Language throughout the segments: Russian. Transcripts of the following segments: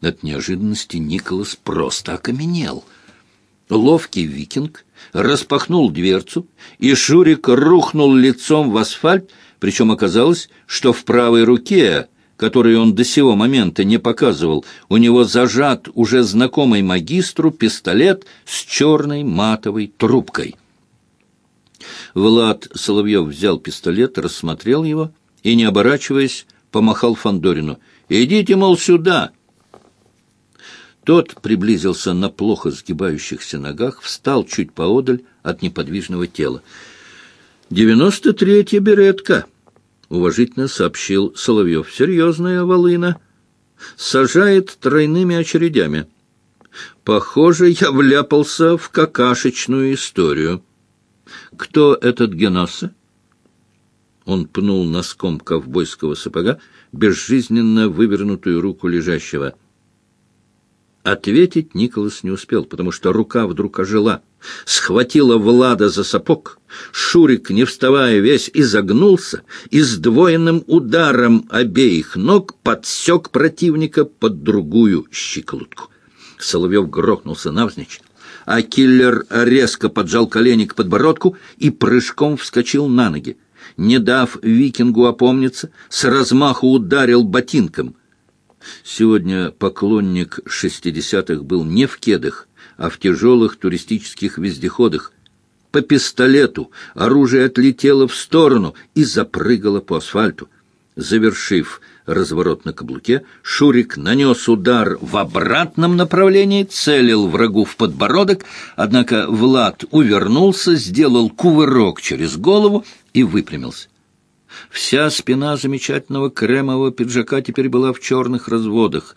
От неожиданности Николас просто окаменел. Ловкий викинг распахнул дверцу, и Шурик рухнул лицом в асфальт, причем оказалось, что в правой руке, которую он до сего момента не показывал, у него зажат уже знакомый магистру пистолет с черной матовой трубкой. Влад Соловьев взял пистолет, рассмотрел его и, не оборачиваясь, помахал Фандорину. «Идите, мол, сюда!» Тот приблизился на плохо сгибающихся ногах, встал чуть поодаль от неподвижного тела. «Девяносто третья беретка», — уважительно сообщил Соловьев. «Серьезная волына. Сажает тройными очередями. Похоже, я вляпался в какашечную историю». «Кто этот Геносса?» Он пнул носком ковбойского сапога безжизненно вывернутую руку лежащего. Ответить Николас не успел, потому что рука вдруг ожила, схватила Влада за сапог. Шурик, не вставая весь, изогнулся и сдвоенным ударом обеих ног подсек противника под другую щиколотку. Соловьев грохнулся навзничь, а киллер резко поджал колени к подбородку и прыжком вскочил на ноги. Не дав викингу опомниться, с размаху ударил ботинком. Сегодня поклонник шестидесятых был не в кедах, а в тяжелых туристических вездеходах. По пистолету оружие отлетело в сторону и запрыгало по асфальту. Завершив разворот на каблуке, Шурик нанес удар в обратном направлении, целил врагу в подбородок, однако Влад увернулся, сделал кувырок через голову и выпрямился. Вся спина замечательного кремового пиджака теперь была в черных разводах.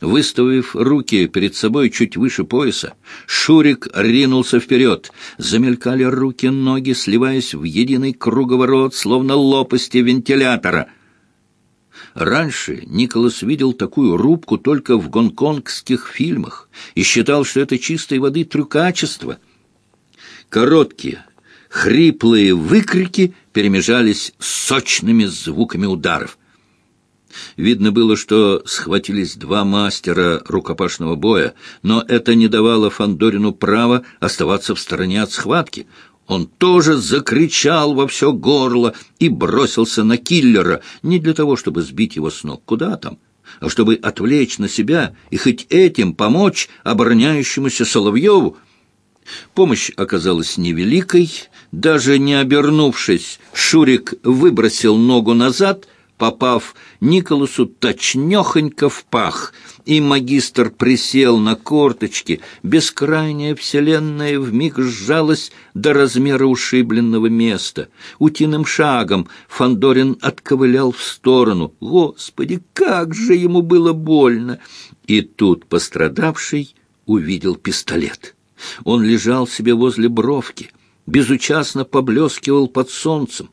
Выставив руки перед собой чуть выше пояса, Шурик ринулся вперед. Замелькали руки-ноги, сливаясь в единый круговорот, словно лопасти вентилятора — Раньше Николас видел такую рубку только в гонконгских фильмах и считал, что это чистой воды трюкачество. Короткие, хриплые выкрики перемежались сочными звуками ударов. Видно было, что схватились два мастера рукопашного боя, но это не давало Фандорину права оставаться в стороне от схватки. Он тоже закричал во все горло и бросился на киллера, не для того, чтобы сбить его с ног, куда там, а чтобы отвлечь на себя и хоть этим помочь обороняющемуся Соловьеву. Помощь оказалась невеликой, даже не обернувшись, Шурик выбросил ногу назад — попав Николасу точнёхонько в пах, и магистр присел на корточки, бескрайняя вселенная вмиг сжалась до размера ушибленного места. Утиным шагом Фандорин отковылял в сторону. Господи, как же ему было больно! И тут пострадавший увидел пистолет. Он лежал себе возле бровки, безучастно поблескивал под солнцем.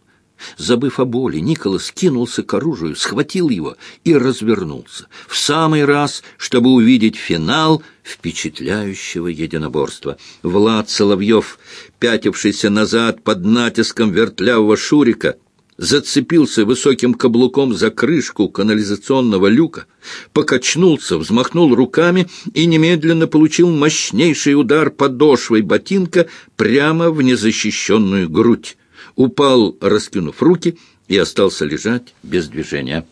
Забыв о боли, Николас кинулся к оружию, схватил его и развернулся. В самый раз, чтобы увидеть финал впечатляющего единоборства. Влад Соловьев, пятившийся назад под натиском вертлявого Шурика, зацепился высоким каблуком за крышку канализационного люка, покачнулся, взмахнул руками и немедленно получил мощнейший удар подошвой ботинка прямо в незащищенную грудь упал, раскинув руки, и остался лежать без движения.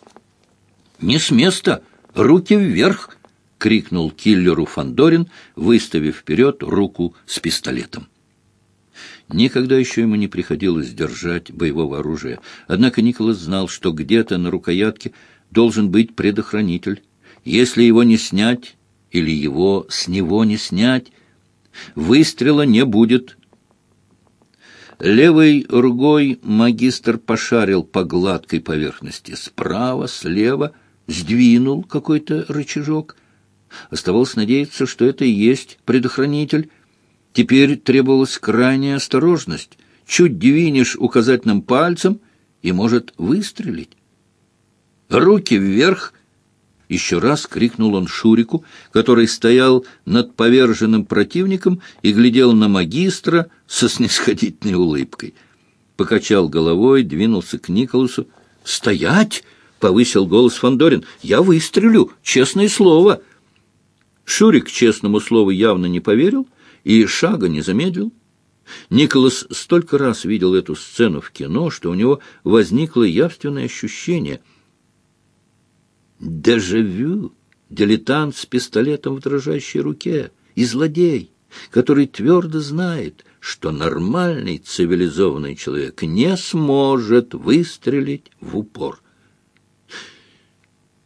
«Не с места! Руки вверх!» — крикнул киллеру Фандорин, выставив вперед руку с пистолетом. Никогда еще ему не приходилось держать боевого оружия. Однако Николас знал, что где-то на рукоятке должен быть предохранитель. Если его не снять или его с него не снять, выстрела не будет, Левой рукой магистр пошарил по гладкой поверхности. Справа, слева сдвинул какой-то рычажок. Оставалось надеяться, что это и есть предохранитель. Теперь требовалась крайняя осторожность. Чуть двинешь указательным пальцем и может выстрелить. Руки вверх, еще раз крикнул он Шурику, который стоял над поверженным противником и глядел на магистра со снисходительной улыбкой. Покачал головой, двинулся к Николасу. «Стоять!» — повысил голос Фандорин. «Я выстрелю, честное слово!» Шурик честному слову явно не поверил и шага не замедлил. Николас столько раз видел эту сцену в кино, что у него возникло явственное ощущение. Дежавю, дилетант с пистолетом в дрожащей руке и злодей, который твердо знает, что нормальный цивилизованный человек не сможет выстрелить в упор.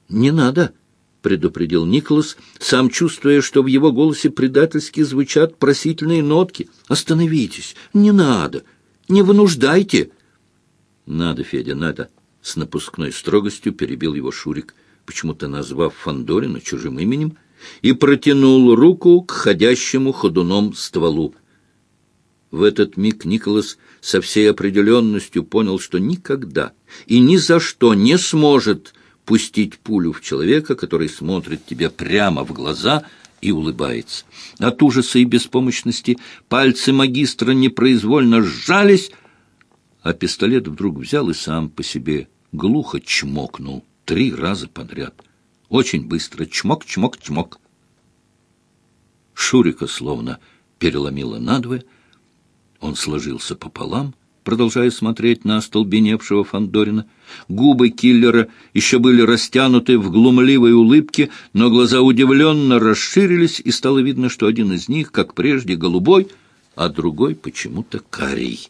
«Не надо!» — предупредил Николас, сам чувствуя, что в его голосе предательски звучат просительные нотки. «Остановитесь! Не надо! Не вынуждайте!» «Надо, Федя, надо!» — с напускной строгостью перебил его Шурик, почему-то назвав Фандорина чужим именем, и протянул руку к ходящему ходуном стволу. В этот миг Николас со всей определенностью понял, что никогда и ни за что не сможет пустить пулю в человека, который смотрит тебе прямо в глаза и улыбается. От ужаса и беспомощности пальцы магистра непроизвольно сжались, а пистолет вдруг взял и сам по себе глухо чмокнул три раза подряд. Очень быстро чмок-чмок-чмок. Шурика словно переломило надвое, он сложился пополам, продолжая смотреть на остолбеневшего Фандорина. Губы киллера еще были растянуты в глумливой улыбке, но глаза удивленно расширились, и стало видно, что один из них, как прежде, голубой, а другой почему-то карий.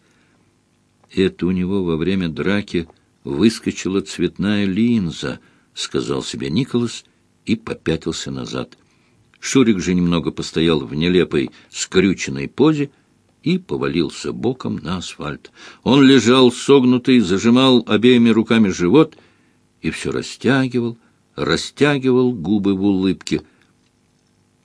Это у него во время драки выскочила цветная линза, — сказал себе Николас и попятился назад. Шурик же немного постоял в нелепой скрюченной позе, и повалился боком на асфальт. Он лежал согнутый, зажимал обеими руками живот и все растягивал, растягивал губы в улыбке.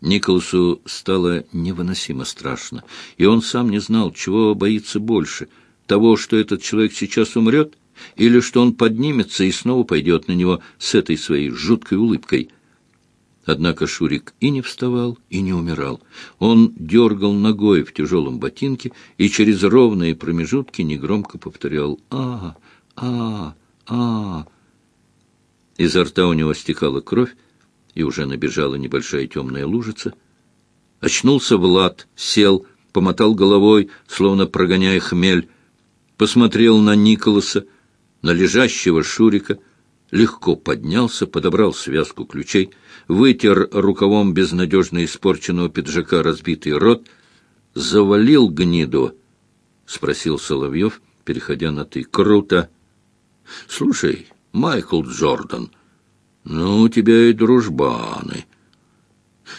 Николасу стало невыносимо страшно, и он сам не знал, чего боится больше — того, что этот человек сейчас умрет, или что он поднимется и снова пойдет на него с этой своей жуткой улыбкой — Однако Шурик и не вставал, и не умирал. Он дергал ногой в тяжелом ботинке и через ровные промежутки негромко повторял «А, а, а». Изо рта у него стекала кровь, и уже набежала небольшая темная лужица. Очнулся Влад, сел, помотал головой, словно прогоняя хмель, посмотрел на Николаса, на лежащего Шурика, легко поднялся, подобрал связку ключей, вытер рукавом безнадежно испорченного пиджака разбитый рот, завалил гниду, — спросил Соловьев, переходя на «ты». — Круто. — Слушай, Майкл Джордан, ну, у тебя и дружбаны.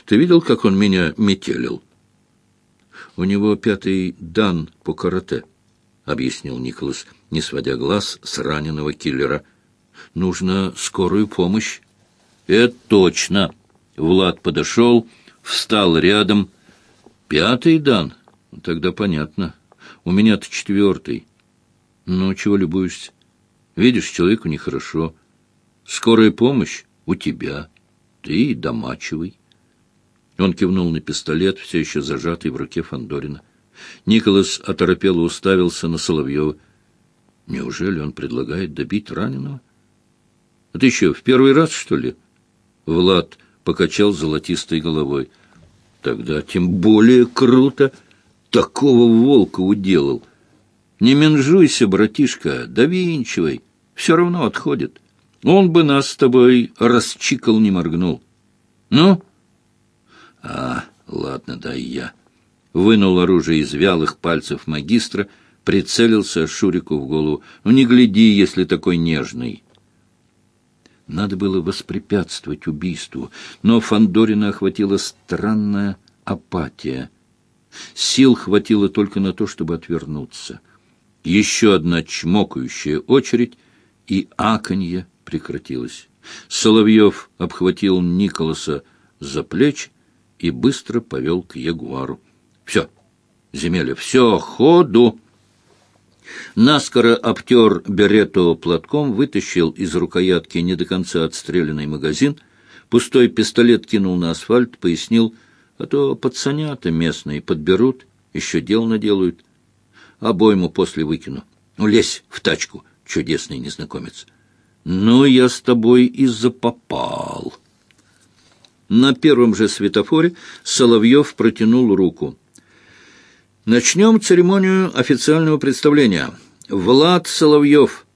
Ты видел, как он меня метелил? — У него пятый дан по карате, — объяснил Николас, не сводя глаз с раненого киллера — нужно скорую помощь. Это точно. Влад подошел, встал рядом. Пятый дан? Тогда понятно. У меня-то четвертый. Ну, чего любуешься? Видишь, человеку нехорошо. Скорая помощь у тебя. Ты домачивай. Он кивнул на пистолет, все еще зажатый в руке Фандорина. Николас оторопело уставился на Соловьева. Неужели он предлагает добить раненого? А ты еще в первый раз, что ли? Влад покачал золотистой головой. Тогда тем более круто. Такого волка уделал. Не менжуйся, братишка, довинчивай. Все равно отходит. Он бы нас с тобой расчикал, не моргнул. Ну? А, ладно, дай я. Вынул оружие из вялых пальцев магистра, прицелился Шурику в голову. Ну, не гляди, если такой нежный. Надо было воспрепятствовать убийству, но Фандорина охватила странная апатия. Сил хватило только на то, чтобы отвернуться. Еще одна чмокающая очередь, и аканье прекратилось. Соловьев обхватил Николаса за плечи и быстро повел к ягуару. — Все, земеля, все, ходу! Наскоро обтер берету платком, вытащил из рукоятки не до конца отстрелянный магазин, пустой пистолет кинул на асфальт, пояснил, а то пацанята местные подберут, еще дел наделают. Обойму после выкину. Ну, лезь в тачку, чудесный незнакомец. Ну, я с тобой и запопал. На первом же светофоре Соловьев протянул руку. «Начнем церемонию официального представления. Влад Соловьев,